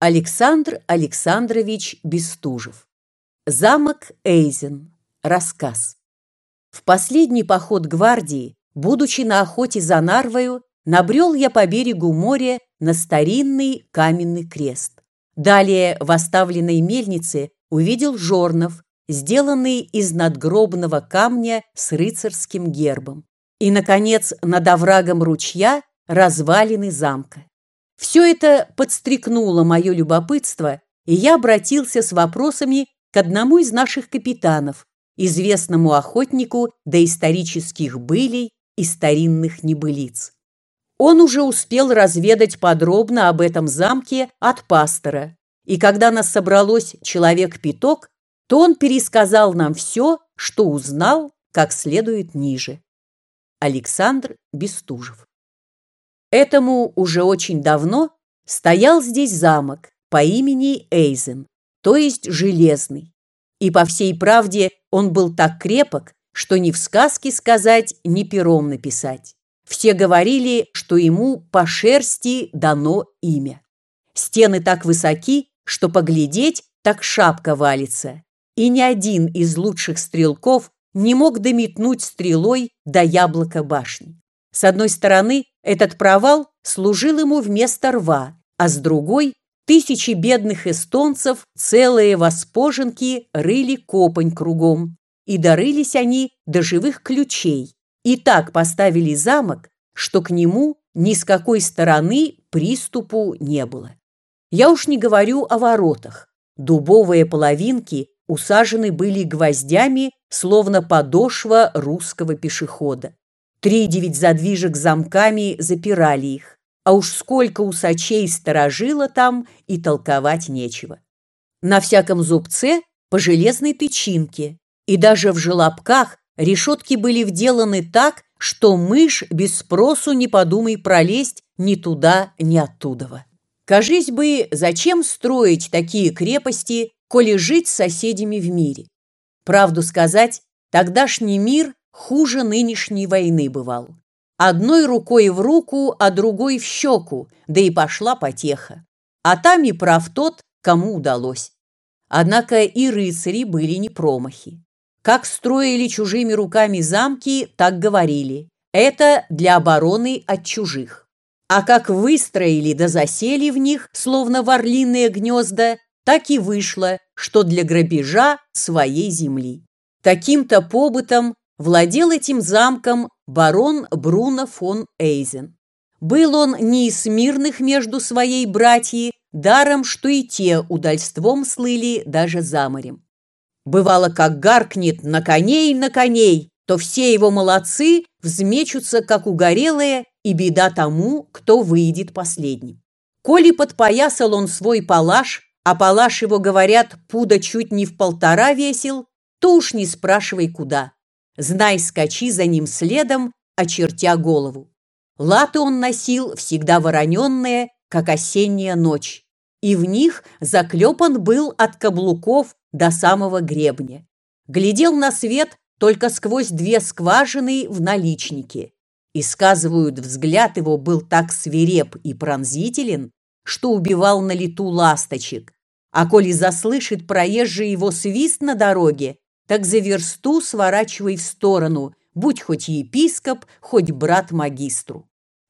Александр Александрович Бестужев. Замок Эйзен. Рассказ. В последний поход гвардии, будучи на охоте за Нарвою, набрел я по берегу моря на старинный каменный крест. Далее в оставленной мельнице увидел жорнов, сделанный из надгробного камня с рыцарским гербом. И, наконец, над оврагом ручья развалины замка. Все это подстрекнуло мое любопытство, и я обратился с вопросами к одному из наших капитанов, известному охотнику до исторических былей и старинных небылиц. Он уже успел разведать подробно об этом замке от пастора, и когда нас собралось человек пяток, то он пересказал нам все, что узнал, как следует ниже. Александр Бестужев Этому уже очень давно стоял здесь замок по имени Эйзен, то есть Железный. И по всей правде он был так крепок, что ни в сказке сказать, ни пером написать. Все говорили, что ему по шерсти дано имя. Стены так высоки, что поглядеть, так шапка валится. И ни один из лучших стрелков не мог дометнуть стрелой до яблока башни. С одной стороны, этот провал служил ему вместо рва, а с другой тысячи бедных эстонцев, целые воспоженки, рыли копань кругом. И дорылись они до живых ключей. И так поставили замок, что к нему ни с какой стороны приступу не было. Я уж не говорю о воротах. Дубовые половинки усажены были гвоздями, словно подошва русского пешехода. Три девять задвижек замками запирали их, а уж сколько усачей сторожило там и толковать нечего. На всяком зубце по железной тычинке, и даже в желобках решетки были вделаны так, что мышь без спросу не подумай пролезть ни туда, ни оттуда. Кажись бы, зачем строить такие крепости, коли жить с соседями в мире? Правду сказать, тогдашний мир хуже нынешней войны бывал. Одной рукой в руку, а другой в щеку, да и пошла потеха. А там и прав тот, кому удалось. Однако и рыцари были не промахи. Как строили чужими руками замки, так говорили. Это для обороны от чужих. А как выстроили да засели в них, словно в орлиные гнезда, так и вышло, что для грабежа своей земли. Таким-то побытом Владел этим замком барон Бруно фон Эйзен. Был он не из мирных между своей братьей, даром, что и те удальством слыли даже за морем. Бывало, как гаркнет «на коней, на коней», то все его молодцы взмечутся, как угорелые, и беда тому, кто выйдет последним. Коли подпоясал он свой палаш, а палаш его, говорят, пуда чуть не в полтора весил, то уж не спрашивай куда. Знай, скачи за ним следом, очертя голову. Латы он носил, всегда вороненные, как осенняя ночь, и в них заклепан был от каблуков до самого гребня. Глядел на свет только сквозь две скважины в наличнике. И, сказывают, взгляд его был так свиреп и пронзителен, что убивал на лету ласточек. А коли заслышит проезжий его свист на дороге, так за версту сворачивай в сторону, будь хоть епископ, хоть брат магистру.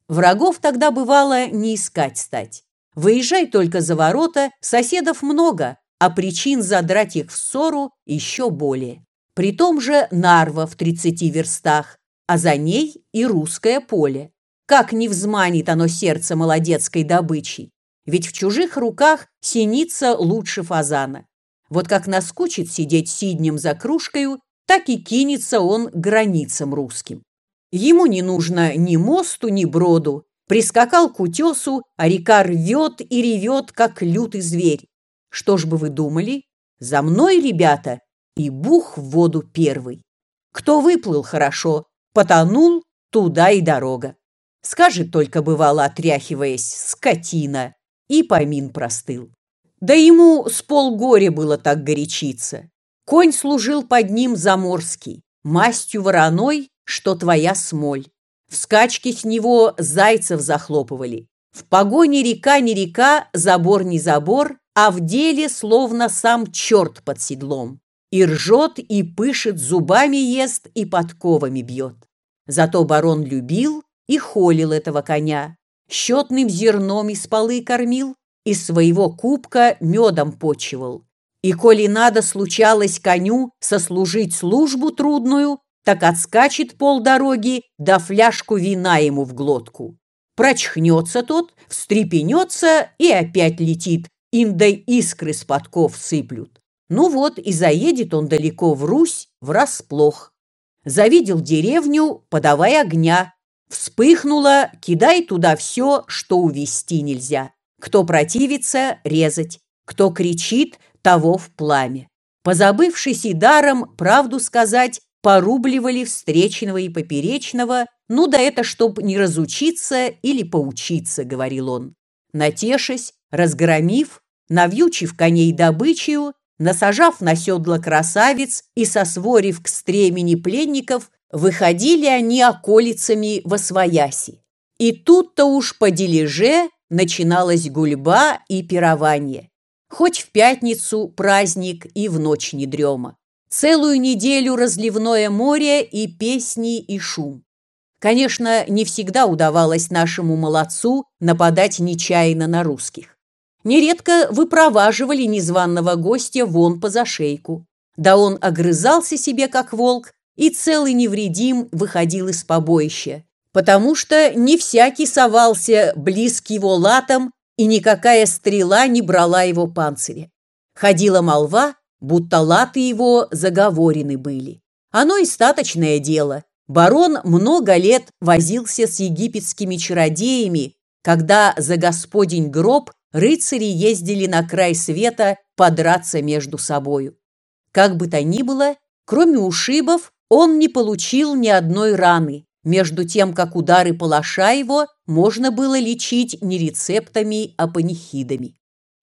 Врагов тогда бывало не искать стать. Выезжай только за ворота, соседов много, а причин задрать их в ссору еще более. При том же Нарва в тридцати верстах, а за ней и русское поле. Как не взманит оно сердце молодецкой добычей? Ведь в чужих руках синица лучше фазана. Вот как наскучит сидеть сиднем за кружкою, так и кинется он границам русским. Ему не нужно ни мосту, ни броду. Прискакал к утесу, а река рвет и ревет, как лютый зверь. Что ж бы вы думали? За мной, ребята, и бух в воду первый. Кто выплыл хорошо, потонул, туда и дорога. Скажет только, бывало, отряхиваясь, скотина, и помин простыл. Да ему с полгоря было так горячиться. Конь служил под ним заморский, мастью вороной, что твоя смоль. В скачке с него зайцев захлопывали. В погоне река не река, забор не забор, а в деле словно сам черт под седлом. И ржет, и пышет, зубами ест, и подковами бьет. Зато барон любил и холил этого коня, щетным зерном из полы кормил, из своего кубка медом почивал. И коли надо случалось коню сослужить службу трудную, так отскачет полдороги, да фляжку вина ему в глотку. Прочхнется тот, встрепенется и опять летит, индай искры с подков сыплют. Ну вот и заедет он далеко в Русь врасплох. Завидел деревню, подавай огня. Вспыхнуло, кидай туда все, что увести нельзя. Кто противится, резать. Кто кричит, того в пламя. Позабывшись и даром, правду сказать, порубливали встречного и поперечного, ну да это чтоб не разучиться или поучиться, говорил он. Натешась, разгромив, навьючив коней добычею, насажав на седло красавиц и сосворив к стремени пленников, выходили они околицами во свояси. И тут-то уж по дележе начиналась гульба и пирование. Хоть в пятницу праздник и в ночь не дрема. Целую неделю разливное море и песни и шум. Конечно, не всегда удавалось нашему молодцу нападать нечаянно на русских. Нередко выпроваживали незваного гостя вон по зашейку. Да он огрызался себе, как волк, и целый невредим выходил из побоища, потому что не всякий совался близ к его латам, и никакая стрела не брала его панциря. Ходила молва, будто латы его заговорены были. Оно и статочное дело. Барон много лет возился с египетскими чародеями, когда за господень гроб рыцари ездили на край света подраться между собою. Как бы то ни было, кроме ушибов, он не получил ни одной раны, между тем, как удары палаша его можно было лечить не рецептами, а панихидами.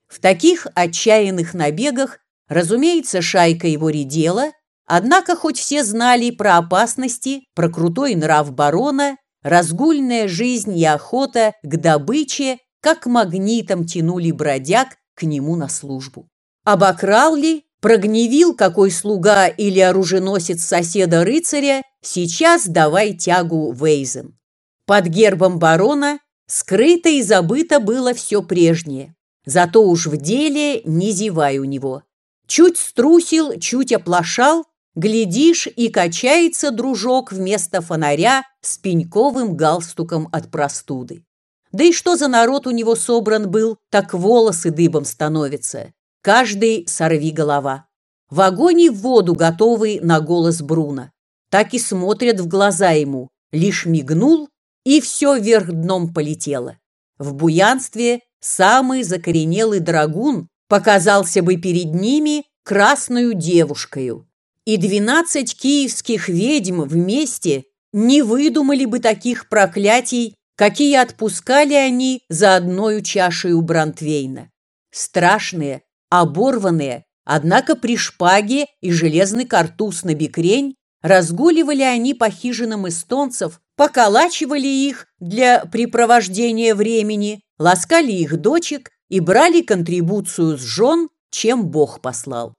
В таких отчаянных набегах Разумеется, шайка его редела, однако хоть все знали про опасности, про крутой нрав барона, разгульная жизнь и охота к добыче, как магнитом тянули бродяг к нему на службу. Обокрал ли, прогневил какой слуга или оруженосец соседа рыцаря, сейчас давай тягу Вейзен. Под гербом барона скрыто и забыто было все прежнее, зато уж в деле не зевай у него. Чуть струсил, чуть оплошал, глядишь, и качается дружок вместо фонаря с пеньковым галстуком от простуды. Да и что за народ у него собран был, так волосы дыбом становятся. Каждый сорви голова. В огонь и в воду готовый на голос Бруно. Так и смотрят в глаза ему. Лишь мигнул, и все вверх дном полетело. В буянстве самый закоренелый драгун показался бы перед ними красную девушкою. И двенадцать киевских ведьм вместе не выдумали бы таких проклятий, какие отпускали они за одною чашей у Брантвейна. Страшные, оборванные, однако при шпаге и железный картуз на бикрень разгуливали они по хижинам эстонцев, поколачивали их для препровождения времени, ласкали их дочек и брали контрибуцию с жен, чем Бог послал.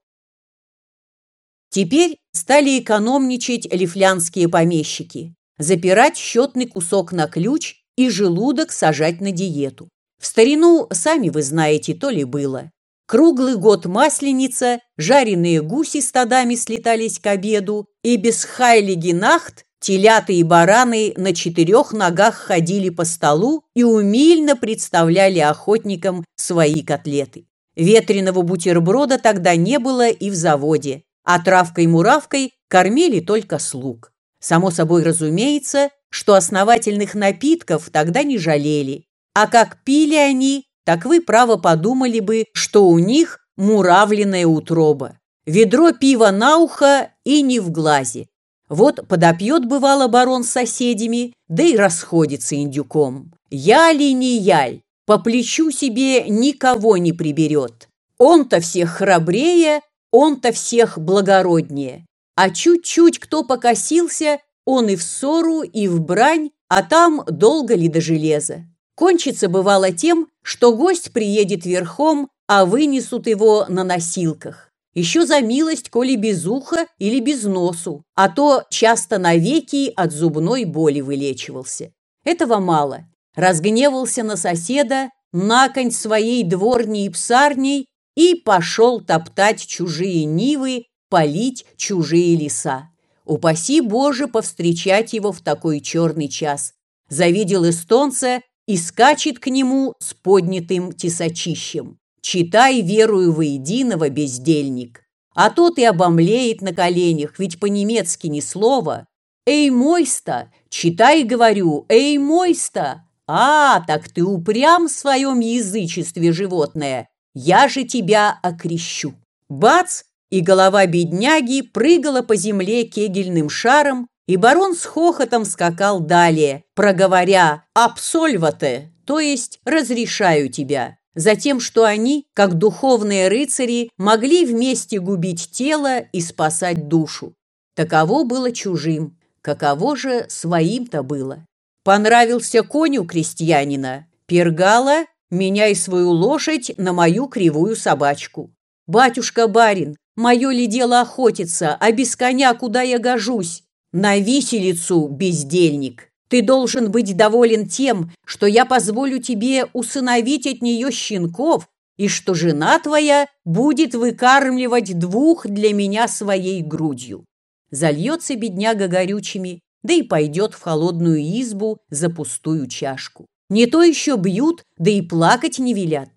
Теперь стали экономничать лифлянские помещики, запирать счетный кусок на ключ и желудок сажать на диету. В старину, сами вы знаете, то ли было. Круглый год масленица, жареные гуси стадами слетались к обеду, и без хайлиги-нахт Телята и бараны на четырех ногах ходили по столу и умильно представляли охотникам свои котлеты. Ветреного бутерброда тогда не было и в заводе, а травкой-муравкой кормили только слуг. Само собой разумеется, что основательных напитков тогда не жалели, а как пили они, так вы право подумали бы, что у них муравленная утроба. Ведро пива на ухо и не в глазе. Вот подопьет, бывало, барон с соседями, да и расходится индюком. Я ли не яль, по плечу себе никого не приберет. Он-то всех храбрее, он-то всех благороднее. А чуть-чуть кто покосился, он и в ссору, и в брань, а там долго ли до железа. Кончится бывало тем, что гость приедет верхом, а вынесут его на носилках. Еще за милость, коли без уха или без носу, а то часто навеки от зубной боли вылечивался. Этого мало. Разгневался на соседа, наконь своей дворней и псарней и пошел топтать чужие нивы, полить чужие леса. Упаси Боже повстречать его в такой черный час. Завидел эстонца и скачет к нему с поднятым тесачищем. Читай верую воединого, бездельник. А тот и обомлеет на коленях, ведь по-немецки ни слова. Эй, мойста, читай, говорю, эй, мойста. А, так ты упрям в своем язычестве, животное. Я же тебя окрещу. Бац! И голова бедняги прыгала по земле кегельным шаром, и барон с хохотом скакал далее, проговоря «абсольвате», то есть «разрешаю тебя» за тем, что они, как духовные рыцари, могли вместе губить тело и спасать душу. Таково было чужим, каково же своим-то было. Понравился конь у крестьянина. Пергала, меняй свою лошадь на мою кривую собачку. Батюшка-барин, мое ли дело охотиться, а без коня куда я гожусь? На виселицу, бездельник. Ты должен быть доволен тем, что я позволю тебе усыновить от нее щенков, и что жена твоя будет выкармливать двух для меня своей грудью. Зальется бедняга горючими, да и пойдет в холодную избу за пустую чашку. Не то еще бьют, да и плакать не велят.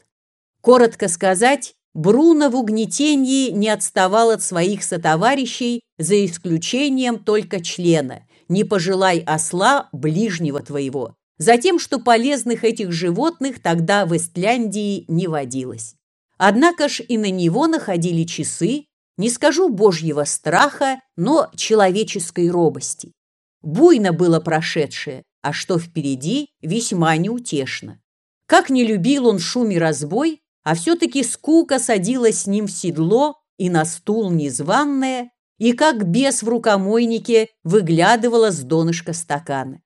Коротко сказать, Бруно в угнетении не отставал от своих сотоварищей за исключением только члена – не пожелай осла ближнего твоего, за тем, что полезных этих животных тогда в Эстляндии не водилось. Однако ж и на него находили часы, не скажу божьего страха, но человеческой робости. Буйно было прошедшее, а что впереди, весьма неутешно. Как не любил он шум и разбой, а все-таки скука садилась с ним в седло и на стул незваная, и как бес в рукомойнике выглядывала с донышка стакана.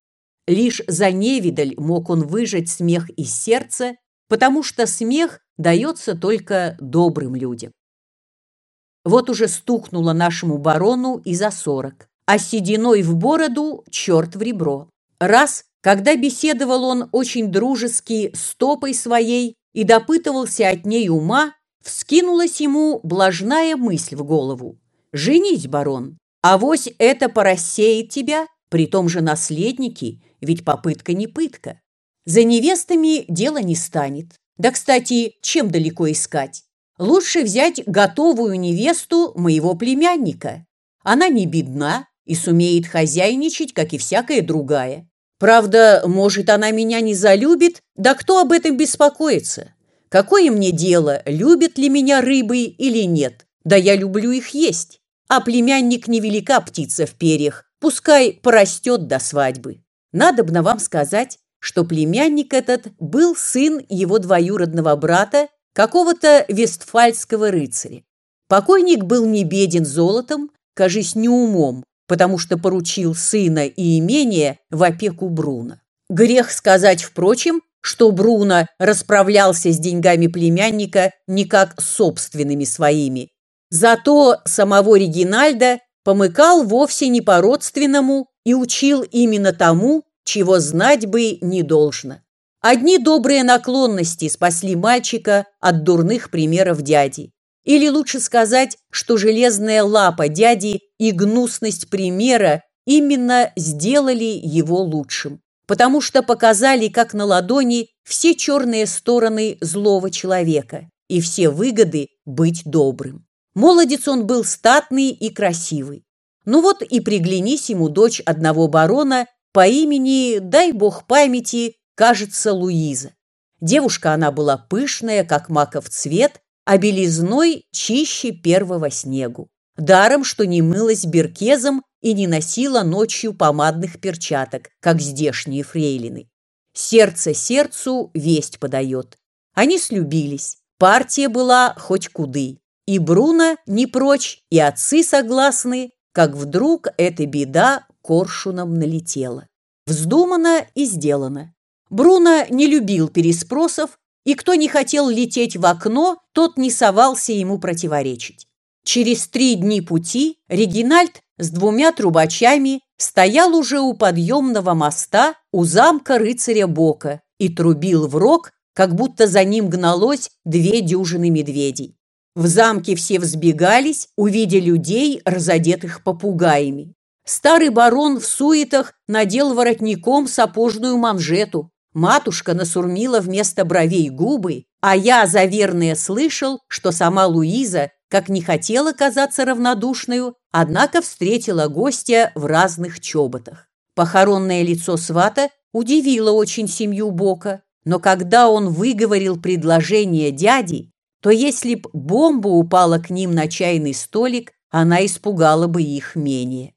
Лишь за невидаль мог он выжать смех из сердца, потому что смех дается только добрым людям. Вот уже стукнуло нашему барону и за сорок, а сединой в бороду черт в ребро. Раз, когда беседовал он очень дружески с топой своей и допытывался от ней ума, вскинулась ему блажная мысль в голову. Женись, барон, а вось это порассеет тебя, при том же наследники, ведь попытка не пытка. За невестами дело не станет. Да, кстати, чем далеко искать? Лучше взять готовую невесту моего племянника. Она не бедна и сумеет хозяйничать, как и всякая другая. Правда, может, она меня не залюбит, да кто об этом беспокоится? Какое мне дело, любят ли меня рыбы или нет? Да я люблю их есть. А племянник невелика птица в перьях, пускай порастет до свадьбы. Надобно вам сказать, что племянник этот был сын его двоюродного брата, какого-то вестфальского рыцаря. Покойник был не беден золотом, кажись, не умом, потому что поручил сына и имение в опеку Бруна. Грех сказать, впрочем, что Бруно расправлялся с деньгами племянника не как собственными своими, Зато самого Регинальда помыкал вовсе не по-родственному и учил именно тому, чего знать бы не должно. Одни добрые наклонности спасли мальчика от дурных примеров дяди. Или лучше сказать, что железная лапа дяди и гнусность примера именно сделали его лучшим, потому что показали, как на ладони, все черные стороны злого человека и все выгоды быть добрым. Молодец он был статный и красивый. Ну вот и приглянись ему дочь одного барона по имени, дай бог памяти, кажется, Луиза. Девушка она была пышная, как маков цвет, а белизной чище первого снегу. Даром, что не мылась беркезом и не носила ночью помадных перчаток, как здешние фрейлины. Сердце сердцу весть подает. Они слюбились. Партия была хоть куды. И Бруно не прочь, и отцы согласны, как вдруг эта беда коршуном налетела. Вздумано и сделано. Бруно не любил переспросов, и кто не хотел лететь в окно, тот не совался ему противоречить. Через три дни пути Регинальд с двумя трубачами стоял уже у подъемного моста у замка рыцаря Бока и трубил в рог, как будто за ним гналось две дюжины медведей. В замке все взбегались, увидя людей, разодетых попугаями. Старый барон в суетах надел воротником сапожную манжету. Матушка насурмила вместо бровей губы, а я, заверное, слышал, что сама Луиза, как не хотела казаться равнодушной, однако встретила гостя в разных чоботах. Похоронное лицо свата удивило очень семью Бока, но когда он выговорил предложение дяди, то если б бомба упала к ним на чайный столик, она испугала бы их менее.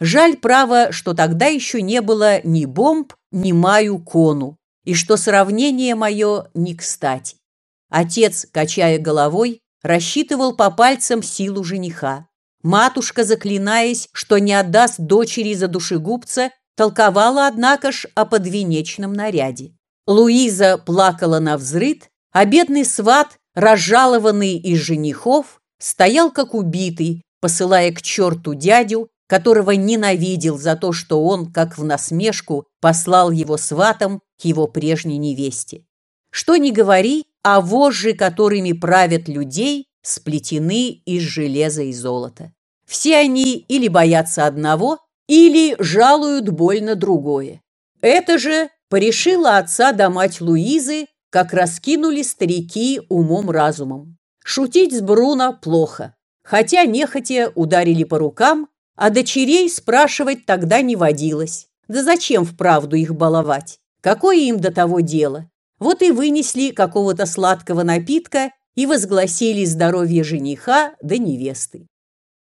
Жаль, право, что тогда еще не было ни бомб, ни маю кону, и что сравнение мое не кстати. Отец, качая головой, рассчитывал по пальцам силу жениха. Матушка, заклинаясь, что не отдаст дочери за душегубца, толковала, однако ж, о подвенечном наряде. Луиза плакала на взрыд, а бедный сват, разжалованный из женихов, стоял как убитый, посылая к черту дядю, которого ненавидел за то, что он, как в насмешку, послал его сватом к его прежней невесте. Что ни говори, а вожжи, которыми правят людей, сплетены из железа и золота. Все они или боятся одного, или жалуют больно другое. Это же порешила отца да мать Луизы, как раскинули старики умом-разумом. Шутить с Бруно плохо, хотя нехотя ударили по рукам а дочерей спрашивать тогда не водилось. Да зачем вправду их баловать? Какое им до того дело? Вот и вынесли какого-то сладкого напитка и возгласили здоровье жениха да невесты.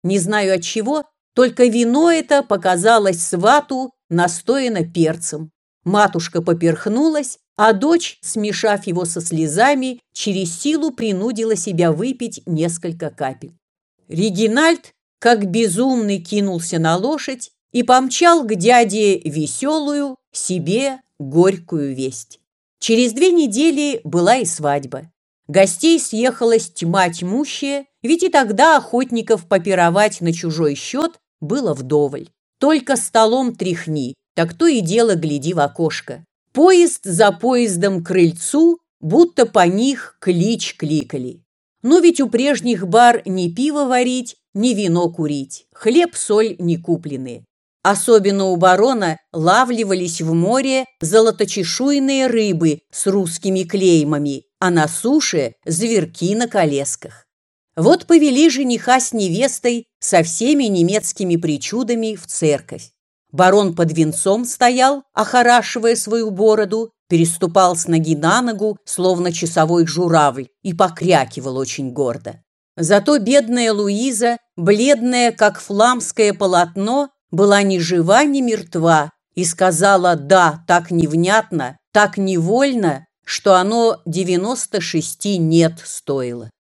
Не знаю от чего, только вино это показалось свату настояно перцем. Матушка поперхнулась, а дочь, смешав его со слезами, через силу принудила себя выпить несколько капель. Регинальд как безумный кинулся на лошадь и помчал к дяде веселую, себе горькую весть. Через две недели была и свадьба. Гостей съехалась тьма тьмущая, ведь и тогда охотников попировать на чужой счет было вдоволь. Только столом тряхни, так то и дело гляди в окошко. Поезд за поездом к крыльцу, будто по них клич кликали. Но ведь у прежних бар не пиво варить, ни вино курить, хлеб-соль не куплены. Особенно у барона лавливались в море золоточешуйные рыбы с русскими клеймами, а на суше – зверки на колесках. Вот повели жениха с невестой со всеми немецкими причудами в церковь. Барон под венцом стоял, охорашивая свою бороду, переступал с ноги на ногу, словно часовой журавль, и покрякивал очень гордо. Зато бедная Луиза, бледная, как фламское полотно, была ни жива, ни мертва и сказала «да» так невнятно, так невольно, что оно 96 «нет» стоило.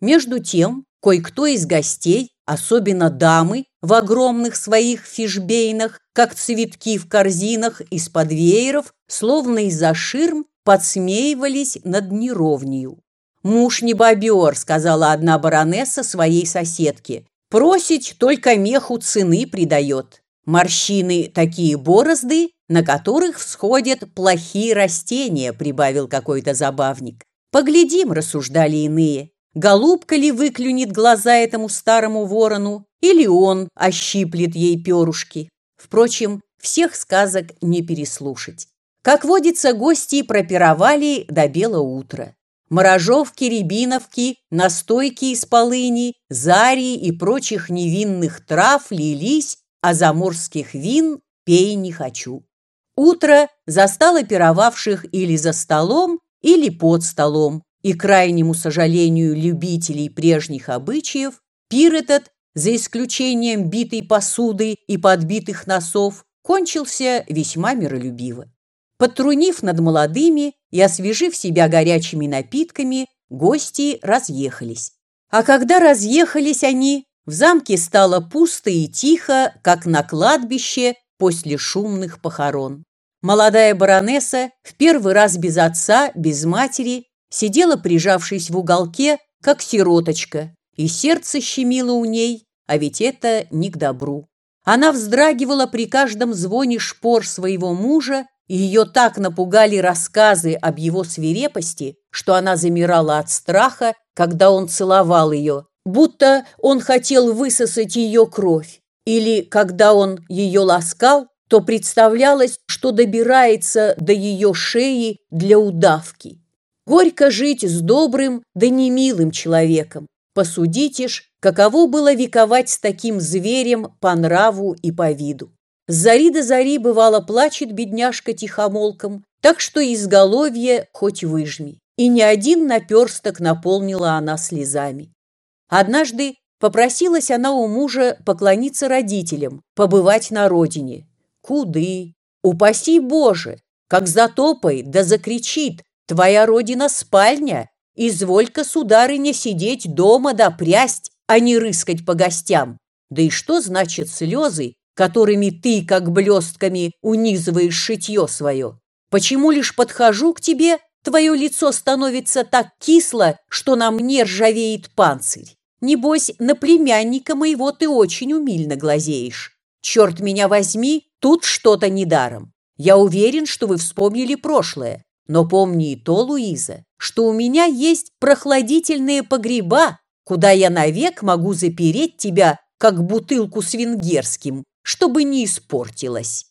Между тем, кое-кто из гостей, особенно дамы, в огромных своих фишбейнах, как цветки в корзинах из-под вееров, словно из-за ширм, подсмеивались над неровнею. «Муж не бобер», — сказала одна баронесса своей соседке. «Просить только меху цены придает. Морщины такие борозды, на которых всходят плохие растения», — прибавил какой-то забавник. «Поглядим», — рассуждали иные. Голубка ли выклюнет глаза этому старому ворону, или он ощиплет ей перушки? Впрочем, всех сказок не переслушать. Как водится, гости пропировали до бела утра. Морожовки, рябиновки, настойки из полыни, зари и прочих невинных трав лились, а заморских вин пей не хочу. Утро застало пировавших или за столом, или под столом, и крайнему сожалению любителей прежних обычаев, пир этот, за исключением битой посуды и подбитых носов, кончился весьма миролюбиво. Подтрунив над молодыми и освежив себя горячими напитками, гости разъехались. А когда разъехались они, в замке стало пусто и тихо, как на кладбище после шумных похорон. молодая баронесса в первый раз без отца, без матери, сидела, прижавшись в уголке, как сироточка, и сердце щемило у ней, а ведь это не к добру. Она вздрагивала при каждом звоне шпор своего мужа, ее так напугали рассказы об его свирепости, что она замирала от страха, когда он целовал ее, будто он хотел высосать ее кровь. Или, когда он ее ласкал, то представлялось, что добирается до ее шеи для удавки. Горько жить с добрым, да не милым человеком. Посудите ж, каково было вековать с таким зверем по нраву и по виду. Зари до зари, бывало, плачет бедняжка тихомолком, так что изголовье хоть выжми. И ни один наперсток наполнила она слезами. Однажды попросилась она у мужа поклониться родителям, побывать на родине. Куды? Упаси Боже! Как затопает, да закричит, твоя родина спальня, изволь-ка, сударыня, сидеть дома да прясть, а не рыскать по гостям. Да и что значит слезы, которыми ты, как блестками, унизываешь шитье свое? Почему лишь подхожу к тебе, твое лицо становится так кисло, что на мне ржавеет панцирь? Небось, на племянника моего ты очень умильно глазеешь. Черт меня возьми, тут что-то недаром. Я уверен, что вы вспомнили прошлое. Но помни и то, Луиза, что у меня есть прохладительные погреба, куда я навек могу запереть тебя, как бутылку с венгерским, чтобы не испортилась.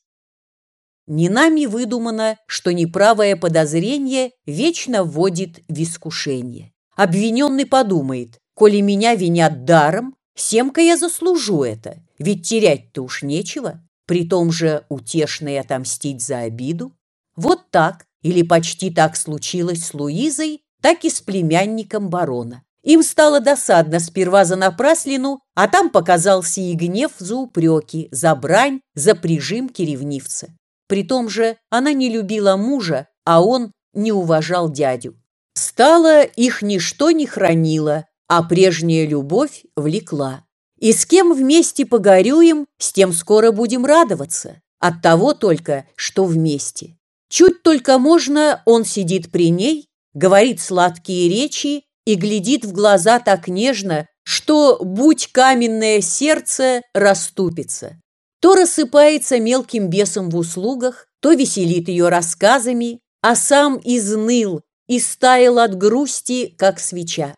Не нами выдумано, что неправое подозрение вечно вводит в искушение. Обвиненный подумает, коли меня винят даром, семка я заслужу это, ведь терять-то уж нечего, при том же утешно и отомстить за обиду. Вот так, или почти так случилось с Луизой, так и с племянником барона. Им стало досадно сперва за напраслину, а там показался и гнев за упреки, за брань, за прижимки ревнивца. При том же она не любила мужа, а он не уважал дядю. Стало, их ничто не хранило, а прежняя любовь влекла. И с кем вместе погорюем, с тем скоро будем радоваться. От того только, что вместе. Чуть только можно, он сидит при ней, говорит сладкие речи и глядит в глаза так нежно, что, будь каменное сердце, расступится. То рассыпается мелким бесом в услугах, то веселит ее рассказами, а сам изныл и стаял от грусти, как свеча.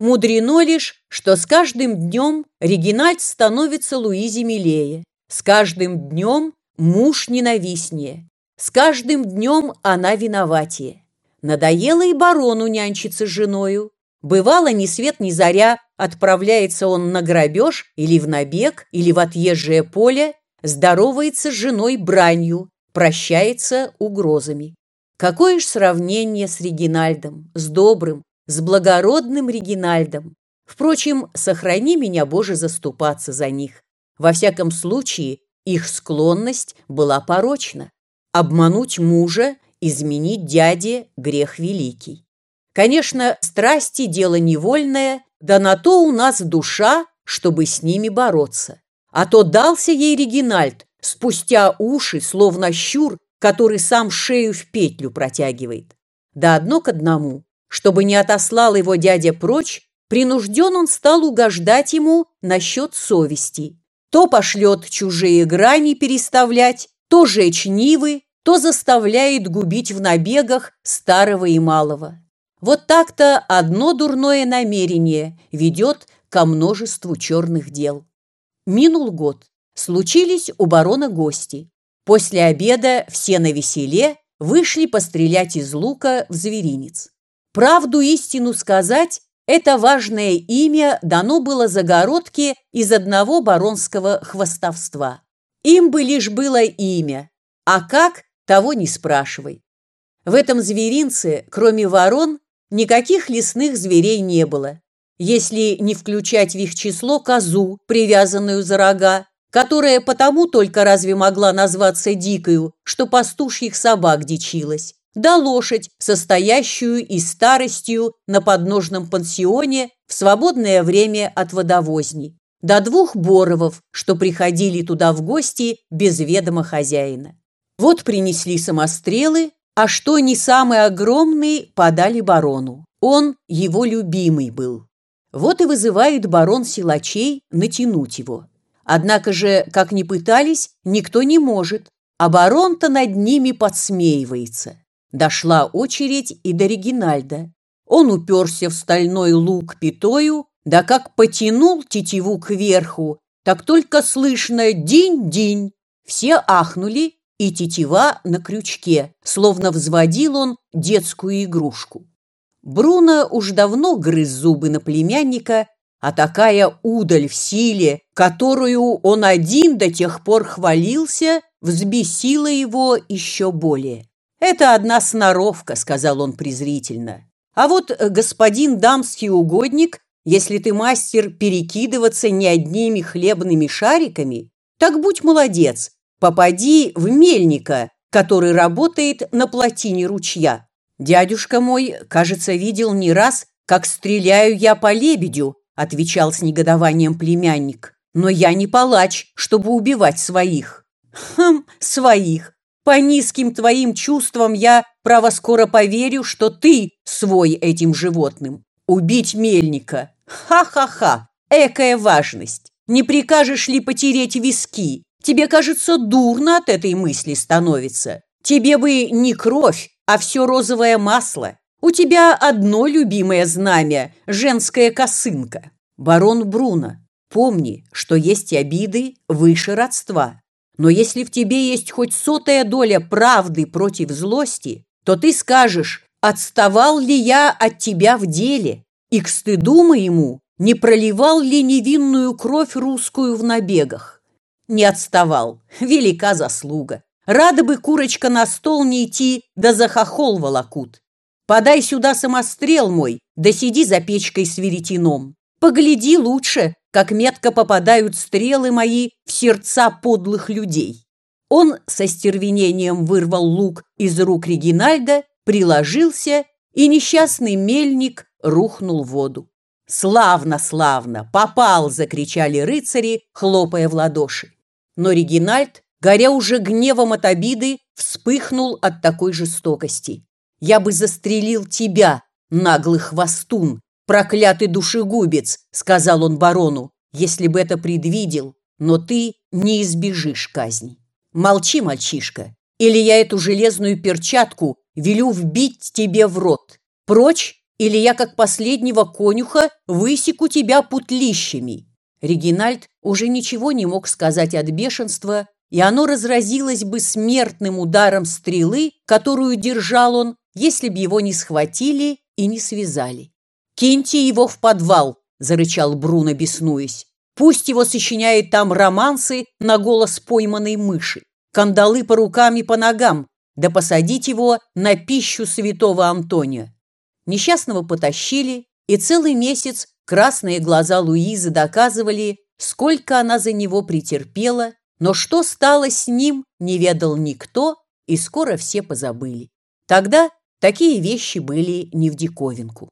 Мудрено лишь, что с каждым днем Регинальд становится Луизе милее, с каждым днем муж ненавистнее, с каждым днем она виноватее. Надоело и барону нянчиться с женою, Бывало, ни свет ни заря, отправляется он на грабеж или в набег, или в отъезжее поле, здоровается с женой бранью, прощается угрозами. Какое ж сравнение с Регинальдом, с добрым, с благородным Регинальдом. Впрочем, сохрани меня, Боже, заступаться за них. Во всяком случае, их склонность была порочна. Обмануть мужа, изменить дяде – грех великий. Конечно, страсти – дело невольное, да на то у нас душа, чтобы с ними бороться. А то дался ей Регинальд, спустя уши, словно щур, который сам шею в петлю протягивает. Да одно к одному, чтобы не отослал его дядя прочь, принужден он стал угождать ему насчет совести. То пошлет чужие грани переставлять, то жечь нивы, то заставляет губить в набегах старого и малого. Вот так-то одно дурное намерение ведет ко множеству черных дел. Минул год. Случились у барона гости. После обеда все на веселе вышли пострелять из лука в зверинец. Правду истину сказать, это важное имя дано было загородке из одного баронского хвостовства. Им бы лишь было имя, а как, того не спрашивай. В этом зверинце, кроме ворон, Никаких лесных зверей не было, если не включать в их число козу, привязанную за рога, которая потому только разве могла назваться дикою, что пастушьих собак дичилась, да лошадь, состоящую из старостью на подножном пансионе в свободное время от водовозни, до двух боровов, что приходили туда в гости без ведома хозяина. Вот принесли самострелы, а что не самый огромный, подали барону. Он его любимый был. Вот и вызывает барон силачей натянуть его. Однако же, как ни пытались, никто не может, а барон-то над ними подсмеивается. Дошла очередь и до Регинальда. Он уперся в стальной лук пятою, да как потянул тетиву кверху, так только слышно «динь-динь». Все ахнули, и тетива на крючке, словно взводил он детскую игрушку. Бруно уж давно грыз зубы на племянника, а такая удаль в силе, которую он один до тех пор хвалился, взбесила его еще более. «Это одна сноровка», — сказал он презрительно. «А вот э, господин дамский угодник, если ты мастер перекидываться не одними хлебными шариками, так будь молодец, попади в мельника, который работает на плотине ручья. Дядюшка мой, кажется, видел не раз, как стреляю я по лебедю, отвечал с негодованием племянник. Но я не палач, чтобы убивать своих. Хм, своих. По низким твоим чувствам я, право, скоро поверю, что ты свой этим животным. Убить мельника. Ха-ха-ха. Экая важность. Не прикажешь ли потереть виски? Тебе, кажется, дурно от этой мысли становится. Тебе бы не кровь, а все розовое масло. У тебя одно любимое знамя – женская косынка. Барон Бруно, помни, что есть обиды выше родства. Но если в тебе есть хоть сотая доля правды против злости, то ты скажешь, отставал ли я от тебя в деле, и к стыду моему не проливал ли невинную кровь русскую в набегах. Не отставал, велика заслуга. Рада бы курочка на стол не идти, да за хохол волокут. Подай сюда самострел мой, да сиди за печкой с веретеном. Погляди лучше, как метко попадают стрелы мои в сердца подлых людей. Он со стервенением вырвал лук из рук Регинальда, приложился, и несчастный мельник рухнул в воду. «Славно, славно! Попал!» – закричали рыцари, хлопая в ладоши. Но Регинальд горя уже гневом от обиды, вспыхнул от такой жестокости. «Я бы застрелил тебя, наглый хвостун, проклятый душегубец», сказал он барону, «если бы это предвидел, но ты не избежишь казни. Молчи, мальчишка, или я эту железную перчатку велю вбить тебе в рот. Прочь, или я, как последнего конюха, высеку тебя путлищами». Регинальд уже ничего не мог сказать от бешенства, и оно разразилось бы смертным ударом стрелы, которую держал он, если б его не схватили и не связали. «Киньте его в подвал!» – зарычал Бруно, беснуясь. «Пусть его сочиняет там романсы на голос пойманной мыши, кандалы по рукам и по ногам, да посадить его на пищу святого Антония». Несчастного потащили, и целый месяц красные глаза Луизы доказывали, сколько она за него претерпела но что стало с ним, не ведал никто, и скоро все позабыли. Тогда такие вещи были не в диковинку.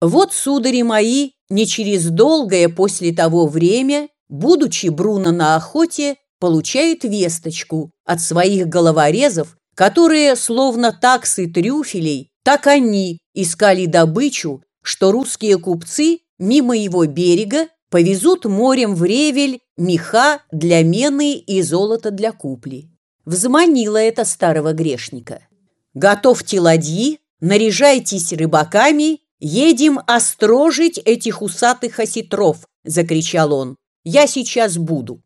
Вот, судари мои, не через долгое после того время, будучи Бруно на охоте, получает весточку от своих головорезов, которые, словно таксы трюфелей, так они искали добычу, что русские купцы мимо его берега повезут морем в Ревель меха для мены и золото для купли. Взманило это старого грешника. Готовьте ладьи, наряжайтесь рыбаками, едем острожить этих усатых осетров, закричал он. Я сейчас буду.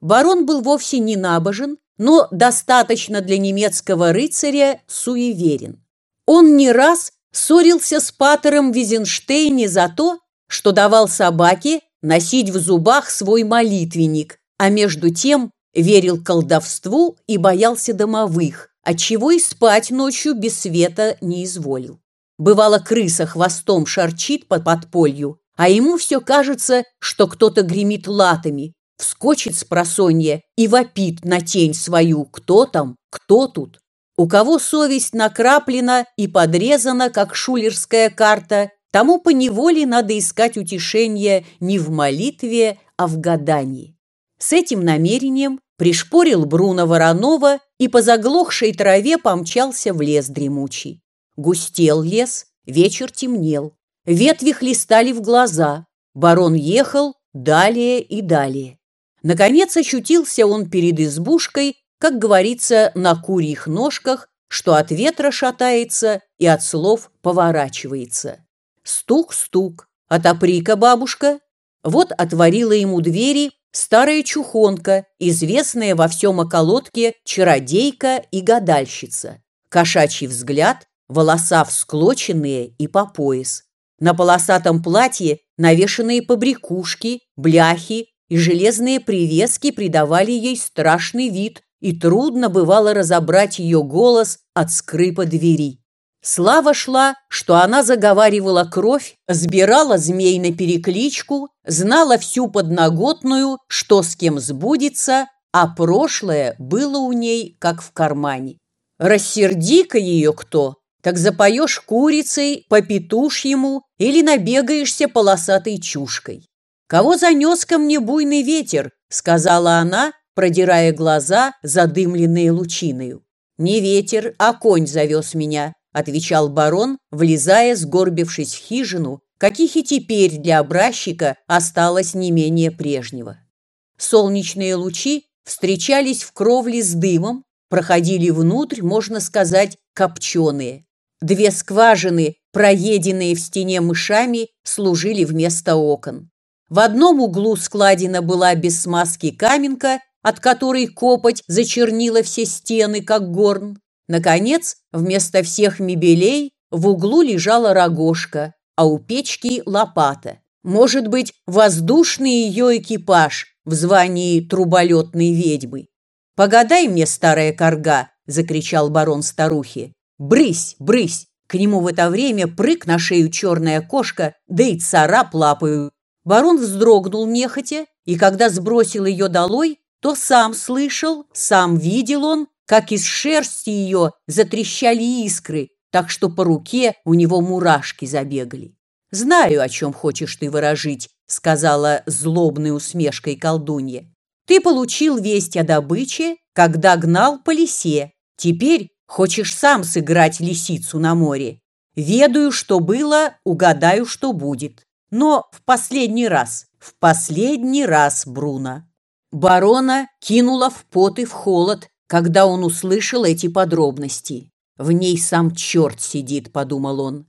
Барон был вовсе не набожен, но достаточно для немецкого рыцаря суеверен. Он не раз ссорился с патером Визенштейне за то, что давал собаке носить в зубах свой молитвенник, а между тем верил колдовству и боялся домовых, отчего и спать ночью без света не изволил. Бывало, крыса хвостом шарчит под подполью, а ему все кажется, что кто-то гремит латами, вскочит с просонья и вопит на тень свою «Кто там? Кто тут?». У кого совесть накраплена и подрезана, как шулерская карта, Тому поневоле надо искать утешение не в молитве, а в гадании. С этим намерением пришпорил Бруно Воронова и по заглохшей траве помчался в лес дремучий. Густел лес, вечер темнел, ветви хлестали в глаза. Барон ехал далее и далее. Наконец очутился он перед избушкой, как говорится, на курьих ножках, что от ветра шатается и от слов поворачивается. Стук-стук. «Отопри-ка, бабушка!» Вот отворила ему двери старая чухонка, известная во всем околотке чародейка и гадальщица. Кошачий взгляд, волоса всклоченные и по пояс. На полосатом платье навешанные побрякушки, бляхи и железные привески придавали ей страшный вид, и трудно бывало разобрать ее голос от скрипа двери. Слава шла, что она заговаривала кровь, сбирала змей на перекличку, знала всю подноготную, что с кем сбудется, а прошлое было у ней как в кармане. Рассерди-ка ее кто, так запоешь курицей, попетушь ему или набегаешься полосатой чушкой. «Кого занес ко мне буйный ветер?» — сказала она, продирая глаза, задымленные лучиною. «Не ветер, а конь завез меня», отвечал барон, влезая, сгорбившись в хижину, каких и теперь для образчика осталось не менее прежнего. Солнечные лучи встречались в кровле с дымом, проходили внутрь, можно сказать, копченые. Две скважины, проеденные в стене мышами, служили вместо окон. В одном углу складина была без смазки каменка, от которой копоть зачернила все стены, как горн. Наконец, вместо всех мебелей в углу лежала рогожка, а у печки лопата. Может быть, воздушный ее экипаж в звании труболетной ведьмы. «Погадай мне, старая корга!» – закричал барон старухи. «Брысь, брысь!» К нему в это время прыг на шею черная кошка, да и царап лапаю. Барон вздрогнул нехотя, и когда сбросил ее долой, то сам слышал, сам видел он, как из шерсти ее затрещали искры, так что по руке у него мурашки забегали. «Знаю, о чем хочешь ты выражить», — сказала злобной усмешкой колдунья. «Ты получил весть о добыче, когда гнал по лисе. Теперь хочешь сам сыграть лисицу на море. Ведаю, что было, угадаю, что будет. Но в последний раз, в последний раз, Бруно». Барона кинула в пот и в холод, когда он услышал эти подробности. «В ней сам черт сидит», — подумал он.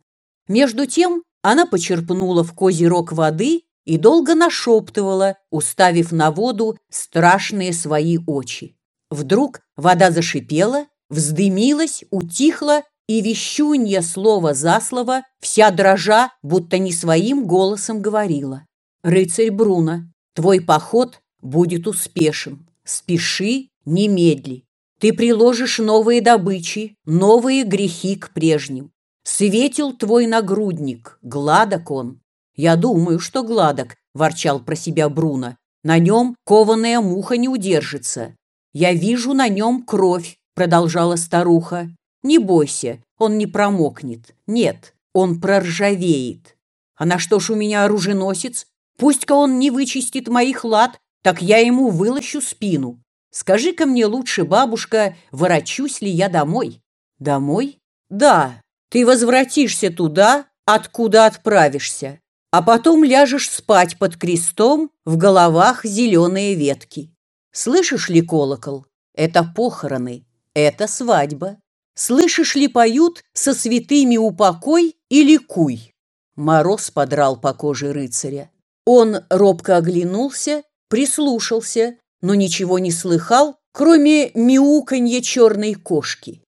Между тем она почерпнула в козерог воды и долго нашептывала, уставив на воду страшные свои очи. Вдруг вода зашипела, вздымилась, утихла, и вещунья слово за слово, вся дрожа, будто не своим голосом говорила. «Рыцарь Бруно, твой поход будет успешен. Спеши, немедли. Ты приложишь новые добычи, новые грехи к прежним. Светил твой нагрудник, гладок он. Я думаю, что гладок, ворчал про себя Бруно. На нем кованая муха не удержится. Я вижу на нем кровь, продолжала старуха. Не бойся, он не промокнет. Нет, он проржавеет. А на что ж у меня оруженосец? Пусть-ка он не вычистит моих лад, так я ему вылощу спину. Скажи-ка мне лучше, бабушка, ворочусь ли я домой? Домой? Да, ты возвратишься туда, откуда отправишься, а потом ляжешь спать под крестом, в головах зеленые ветки. Слышишь ли колокол? Это похороны, это свадьба. Слышишь ли поют со святыми упокой или куй? Мороз подрал по коже рыцаря. Он робко оглянулся, прислушался, но ничего не слыхал, кроме мяуканья черной кошки.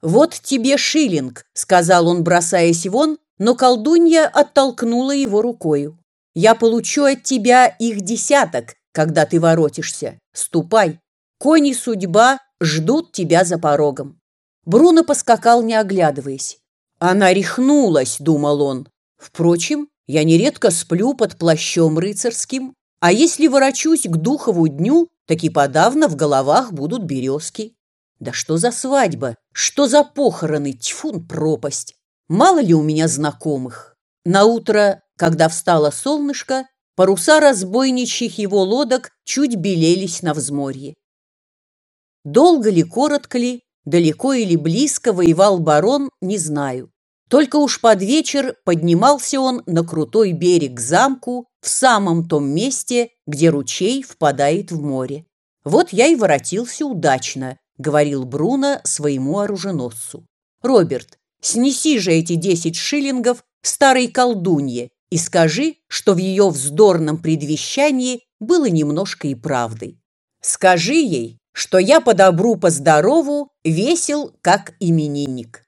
«Вот тебе шиллинг», — сказал он, бросаясь вон, но колдунья оттолкнула его рукою. «Я получу от тебя их десяток, когда ты воротишься. Ступай. Кони судьба ждут тебя за порогом». Бруно поскакал, не оглядываясь. «Она рехнулась», — думал он. «Впрочем, я нередко сплю под плащом рыцарским, а если ворочусь к духову дню, так и подавно в головах будут березки. Да что за свадьба? Что за похороны? Тьфун, пропасть! Мало ли у меня знакомых. На утро, когда встало солнышко, паруса разбойничьих его лодок чуть белелись на взморье. Долго ли, коротко ли, далеко или близко воевал барон, не знаю. Только уж под вечер поднимался он на крутой берег замку в самом том месте, где ручей впадает в море. «Вот я и воротился удачно», — говорил Бруно своему оруженосцу. «Роберт, снеси же эти десять шиллингов старой колдунье и скажи, что в ее вздорном предвещании было немножко и правдой. Скажи ей, что я по добру, по здорову весел, как именинник».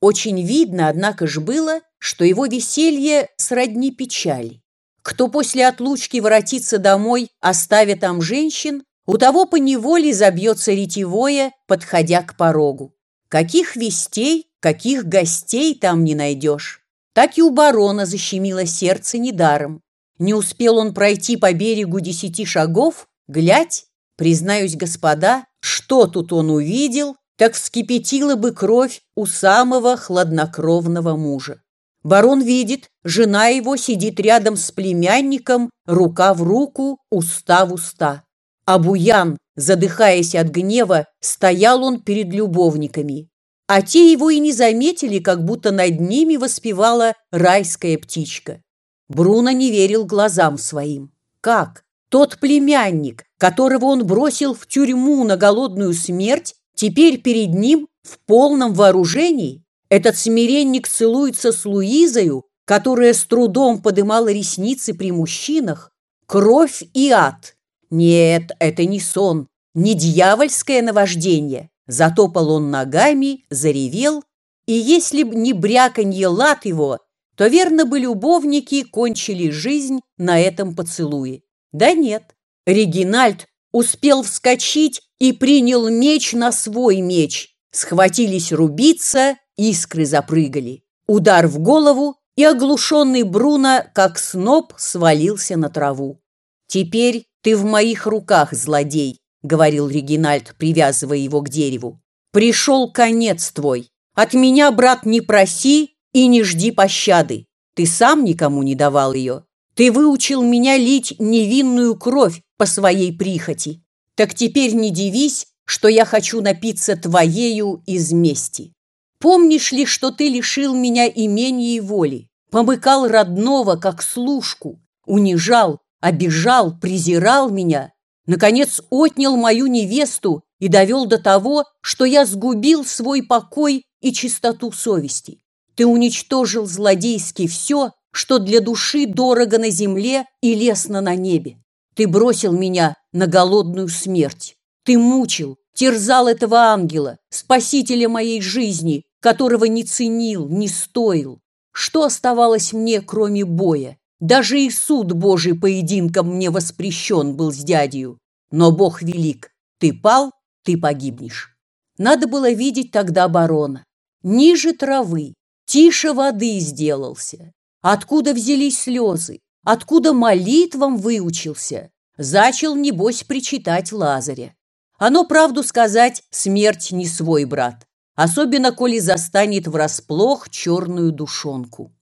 Очень видно, однако ж было, что его веселье сродни печали. Кто после отлучки воротится домой, оставя там женщин, у того поневоле забьется ретевое, подходя к порогу. Каких вестей, каких гостей там не найдешь. Так и у барона защемило сердце недаром. Не успел он пройти по берегу десяти шагов, глядь, признаюсь, господа, что тут он увидел, так вскипятила бы кровь у самого хладнокровного мужа. Барон видит, жена его сидит рядом с племянником, рука в руку, уста в уста. А Буян, задыхаясь от гнева, стоял он перед любовниками. А те его и не заметили, как будто над ними воспевала райская птичка. Бруно не верил глазам своим. Как? Тот племянник, которого он бросил в тюрьму на голодную смерть, теперь перед ним в полном вооружении? Этот смиренник целуется с Луизою, которая с трудом подымала ресницы при мужчинах. Кровь и ад. Нет, это не сон, не дьявольское наваждение. Затопал он ногами, заревел, и если б не бряканье лад его, то верно бы любовники кончили жизнь на этом поцелуе. Да нет, Регинальд успел вскочить и принял меч на свой меч. Схватились рубиться, искры запрыгали. Удар в голову, и оглушенный Бруно, как сноп, свалился на траву. Теперь «Ты в моих руках, злодей», — говорил Регинальд, привязывая его к дереву. «Пришел конец твой. От меня, брат, не проси и не жди пощады. Ты сам никому не давал ее. Ты выучил меня лить невинную кровь по своей прихоти. Так теперь не дивись, что я хочу напиться твоею из мести. Помнишь ли, что ты лишил меня имения и воли, помыкал родного, как служку, унижал, обижал, презирал меня, наконец отнял мою невесту и довел до того, что я сгубил свой покой и чистоту совести. Ты уничтожил злодейски все, что для души дорого на земле и лестно на небе. Ты бросил меня на голодную смерть. Ты мучил, терзал этого ангела, спасителя моей жизни, которого не ценил, не стоил. Что оставалось мне, кроме боя? Даже и суд Божий поединком мне воспрещен был с дядью. Но Бог велик. Ты пал, ты погибнешь. Надо было видеть тогда барона. Ниже травы, тише воды сделался. Откуда взялись слезы? Откуда молитвам выучился? Зачал, небось, причитать Лазаря. Оно, правду сказать, смерть не свой брат. Особенно, коли застанет врасплох черную душонку.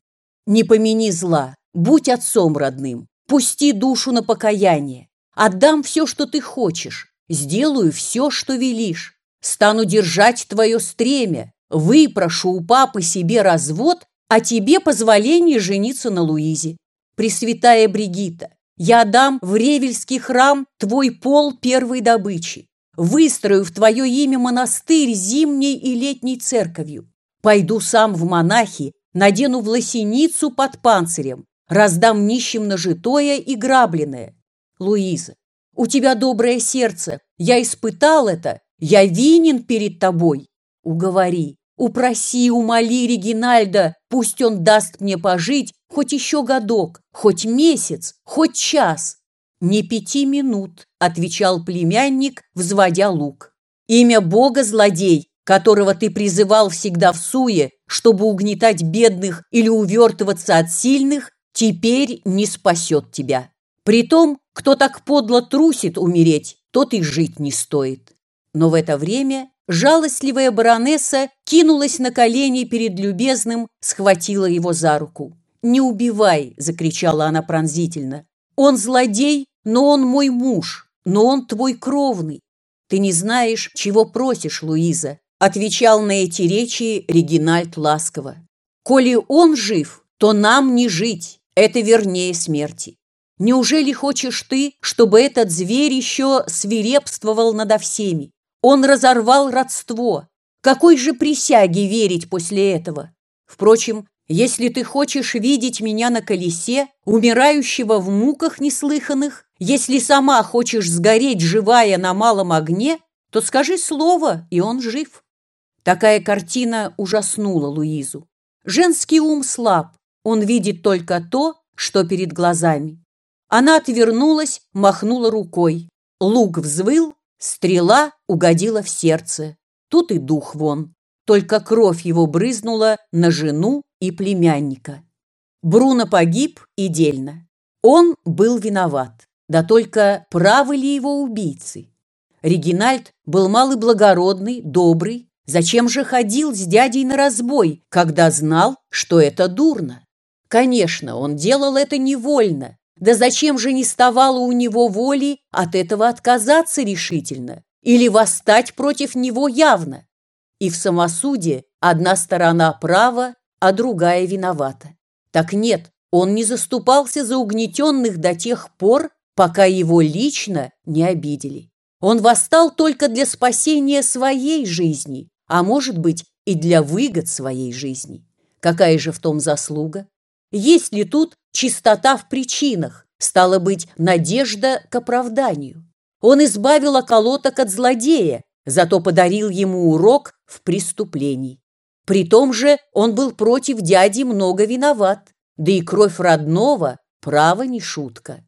Не помяни зла, Будь отцом родным, пусти душу на покаяние. Отдам все, что ты хочешь, сделаю все, что велишь. Стану держать твое стремя, выпрошу у папы себе развод, а тебе позволение жениться на Луизе. Пресвятая Бригита, я дам в Ревельский храм твой пол первой добычи. Выстрою в твое имя монастырь зимней и летней церковью. Пойду сам в монахи, надену власеницу под панцирем, Раздам нищим нажитое и грабленное. Луиза, у тебя доброе сердце. Я испытал это. Я винен перед тобой. Уговори, упроси, умоли Регинальда. Пусть он даст мне пожить хоть еще годок, хоть месяц, хоть час. Не пяти минут, отвечал племянник, взводя лук. Имя Бога злодей, которого ты призывал всегда в суе, чтобы угнетать бедных или увертываться от сильных, теперь не спасет тебя. Притом, кто так подло трусит умереть, тот и жить не стоит. Но в это время жалостливая баронесса кинулась на колени перед любезным, схватила его за руку. «Не убивай!» – закричала она пронзительно. «Он злодей, но он мой муж, но он твой кровный. Ты не знаешь, чего просишь, Луиза, отвечал на эти речи Регинальд ласково. Коли он жив, то нам не жить, это вернее смерти. Неужели хочешь ты, чтобы этот зверь еще свирепствовал надо всеми? Он разорвал родство. Какой же присяге верить после этого? Впрочем, если ты хочешь видеть меня на колесе, умирающего в муках неслыханных, если сама хочешь сгореть живая на малом огне, то скажи слово, и он жив. Такая картина ужаснула Луизу. Женский ум слаб, он видит только то, что перед глазами. Она отвернулась, махнула рукой. Лук взвыл, стрела угодила в сердце. Тут и дух вон. Только кровь его брызнула на жену и племянника. Бруно погиб и дельно. Он был виноват. Да только правы ли его убийцы? Регинальд был малый благородный, добрый. Зачем же ходил с дядей на разбой, когда знал, что это дурно? Конечно, он делал это невольно, да зачем же не ставало у него воли от этого отказаться решительно или восстать против него явно? И в самосуде одна сторона права, а другая виновата. Так нет, он не заступался за угнетенных до тех пор, пока его лично не обидели. Он восстал только для спасения своей жизни, а может быть и для выгод своей жизни. Какая же в том заслуга? Есть ли тут чистота в причинах, стало быть, надежда к оправданию? Он избавил околоток от злодея, зато подарил ему урок в преступлении. При том же он был против дяди много виноват, да и кровь родного – право не шутка.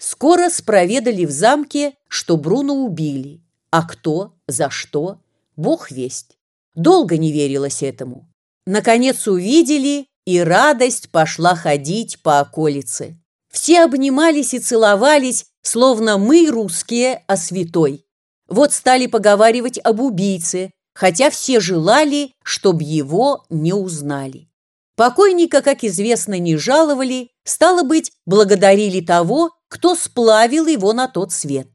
Скоро спроведали в замке, что Бруно убили. А кто, за что, бог весть. Долго не верилось этому. Наконец увидели и радость пошла ходить по околице. Все обнимались и целовались, словно мы, русские, о святой. Вот стали поговаривать об убийце, хотя все желали, чтобы его не узнали. Покойника, как известно, не жаловали, стало быть, благодарили того, кто сплавил его на тот свет.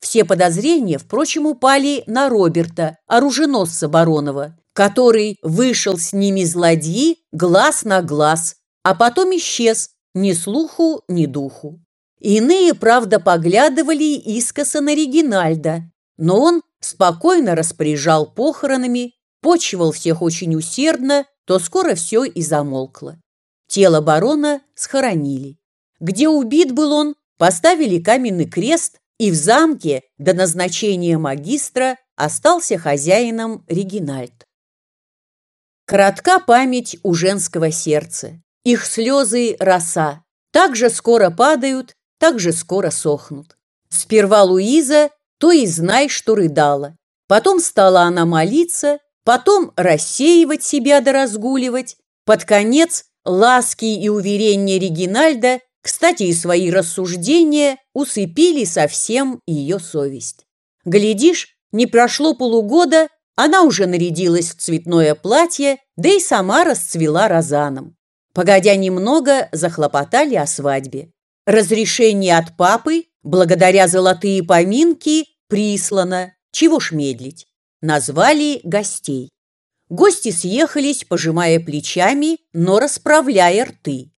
Все подозрения, впрочем, упали на Роберта, оруженосца Баронова, который вышел с ними злодьи глаз на глаз, а потом исчез ни слуху, ни духу. Иные, правда, поглядывали искоса на Регинальда, но он спокойно распоряжал похоронами, почивал всех очень усердно, то скоро все и замолкло. Тело барона схоронили. Где убит был он, поставили каменный крест, и в замке до назначения магистра остался хозяином Регинальд. Коротка память у женского сердца. Их слезы – роса. Так же скоро падают, так же скоро сохнут. Сперва Луиза, то и знай, что рыдала. Потом стала она молиться, потом рассеивать себя да разгуливать. Под конец ласки и уверения Регинальда, кстати, и свои рассуждения усыпили совсем ее совесть. Глядишь, не прошло полугода, она уже нарядилась в цветное платье, да и сама расцвела розаном. Погодя немного, захлопотали о свадьбе. Разрешение от папы, благодаря золотые поминки, прислано. Чего ж медлить? Назвали гостей. Гости съехались, пожимая плечами, но расправляя рты.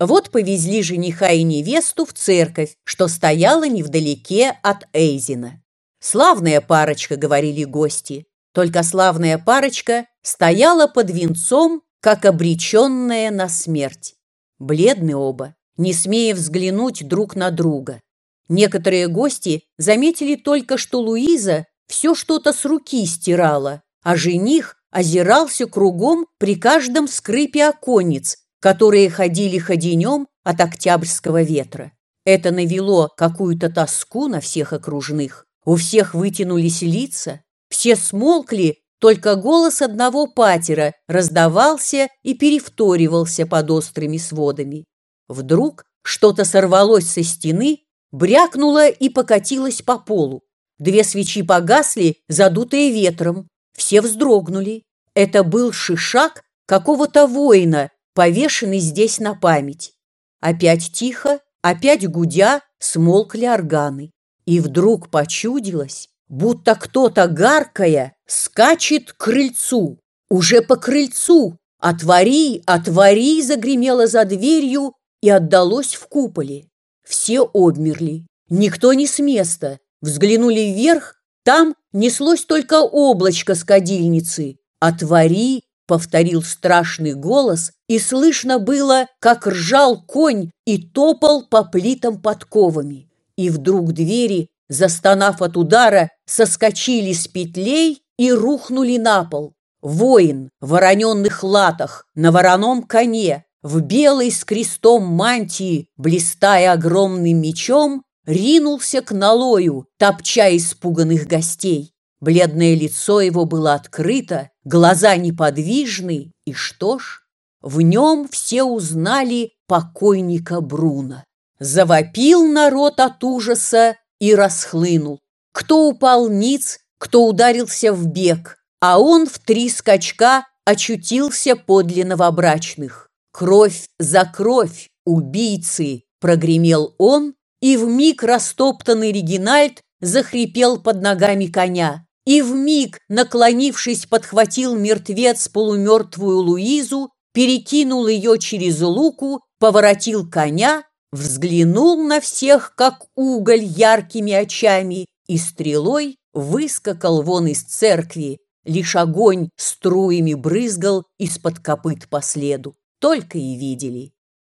Вот повезли жениха и невесту в церковь, что стояла невдалеке от Эйзина. «Славная парочка», — говорили гости. Только славная парочка стояла под венцом, как обреченная на смерть. Бледны оба, не смея взглянуть друг на друга. Некоторые гости заметили только, что Луиза все что-то с руки стирала, а жених озирался кругом при каждом скрипе оконниц, которые ходили ходенем от октябрьского ветра. Это навело какую-то тоску на всех окружных. У всех вытянулись лица, все смолкли, только голос одного патера раздавался и перевторивался под острыми сводами. Вдруг что-то сорвалось со стены, брякнуло и покатилось по полу. Две свечи погасли, задутые ветром. Все вздрогнули. Это был шишак какого-то воина, повешенный здесь на память. Опять тихо, опять гудя, смолкли органы. И вдруг почудилось, будто кто-то гаркая скачет к крыльцу. Уже по крыльцу «Отвори, отвори!» загремело за дверью и отдалось в куполе. Все обмерли, никто не с места. Взглянули вверх, там неслось только облачко с кадильницы. «Отвори!» — повторил страшный голос, и слышно было, как ржал конь и топал по плитам подковами. И вдруг двери, застонав от удара, соскочили с петлей и рухнули на пол. Воин в вороненных латах, на вороном коне, в белой с крестом мантии, блистая огромным мечом, ринулся к налою, топча испуганных гостей. Бледное лицо его было открыто, глаза неподвижны, и что ж, в нем все узнали покойника Бруна. Завопил народ от ужаса и расхлынул. Кто упал ниц, кто ударился в бег, а он в три скачка очутился подле новобрачных. «Кровь за кровь, убийцы!» – прогремел он, и в миг растоптанный Регинальд захрипел под ногами коня. И в миг, наклонившись, подхватил мертвец полумертвую Луизу, перекинул ее через луку, поворотил коня, взглянул на всех, как уголь яркими очами, и стрелой выскакал вон из церкви, Лишь огонь струями брызгал из-под копыт по следу. Только и видели.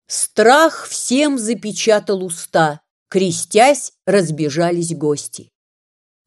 Страх всем запечатал уста. Крестясь, разбежались гости.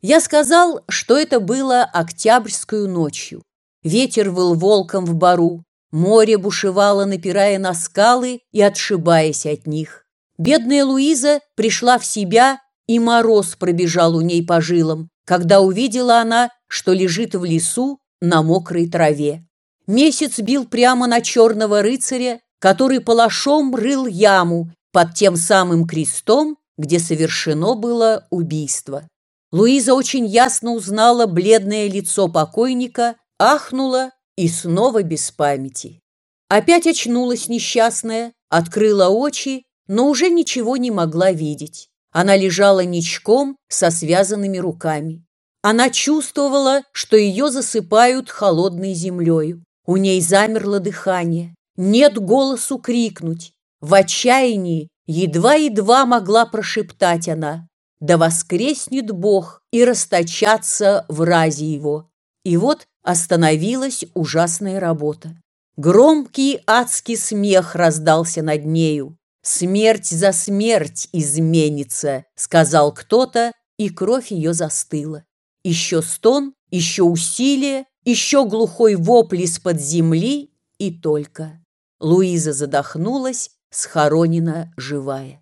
Я сказал, что это было октябрьскую ночью. Ветер выл волком в бару, море бушевало, напирая на скалы и отшибаясь от них. Бедная Луиза пришла в себя, и мороз пробежал у ней по жилам, когда увидела она, что лежит в лесу на мокрой траве. Месяц бил прямо на черного рыцаря, который палашом рыл яму под тем самым крестом, где совершено было убийство. Луиза очень ясно узнала бледное лицо покойника, ахнула и снова без памяти. Опять очнулась несчастная, открыла очи, но уже ничего не могла видеть. Она лежала ничком со связанными руками. Она чувствовала, что ее засыпают холодной землею. У ней замерло дыхание. Нет голосу крикнуть. В отчаянии едва-едва могла прошептать она. Да воскреснет Бог и расточаться в разе его. И вот остановилась ужасная работа. Громкий адский смех раздался над нею. «Смерть за смерть изменится», — сказал кто-то, и кровь ее застыла. Еще стон, еще усилие, еще глухой вопль из-под земли и только. Луиза задохнулась, схоронена живая.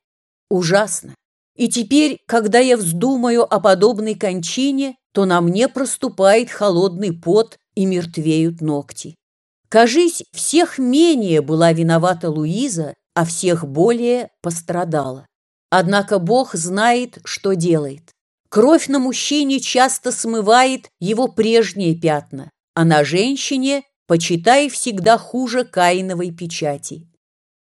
Ужасно. И теперь, когда я вздумаю о подобной кончине, то на мне проступает холодный пот и мертвеют ногти. Кажись, всех менее была виновата Луиза, а всех более пострадала. Однако Бог знает, что делает. Кровь на мужчине часто смывает его прежние пятна, а на женщине, почитай, всегда хуже каиновой печати.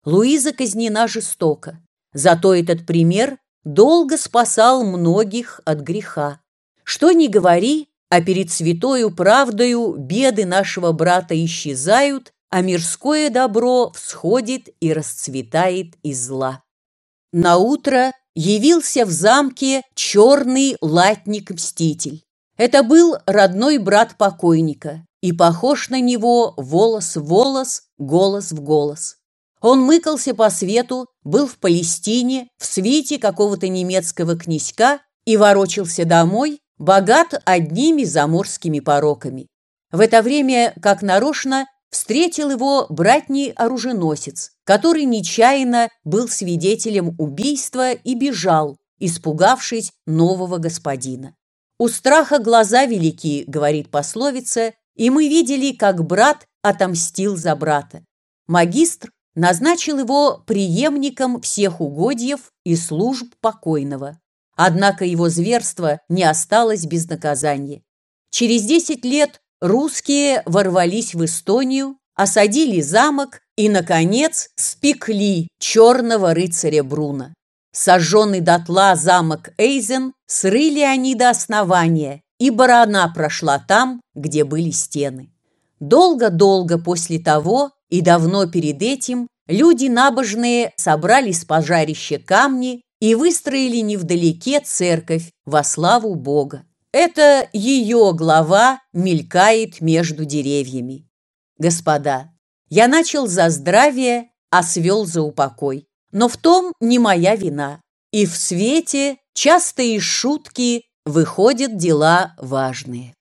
Луиза казнена жестоко, зато этот пример долго спасал многих от греха. Что ни говори, а перед святою правдою беды нашего брата исчезают, а мирское добро всходит и расцветает из зла. На утро явился в замке черный латник-мститель. Это был родной брат покойника, и похож на него волос в волос, голос в голос. Он мыкался по свету, был в Палестине, в свите какого-то немецкого князька и ворочался домой, богат одними заморскими пороками. В это время, как нарочно, встретил его братний оруженосец, который нечаянно был свидетелем убийства и бежал, испугавшись нового господина. «У страха глаза велики», — говорит пословица, и мы видели, как брат отомстил за брата. Магистр назначил его преемником всех угодьев и служб покойного. Однако его зверство не осталось без наказания. Через десять лет Русские ворвались в Эстонию, осадили замок и, наконец, спекли черного рыцаря Бруна. Сожженный дотла замок Эйзен срыли они до основания и барана прошла там, где были стены. Долго-долго после того и давно перед этим люди набожные собрали с пожарища камни и выстроили невдалеке церковь во славу Бога. Это ее глава мелькает между деревьями. Господа, я начал за здравие, а свел за упокой. Но в том не моя вина. И в свете часто из шутки выходят дела важные.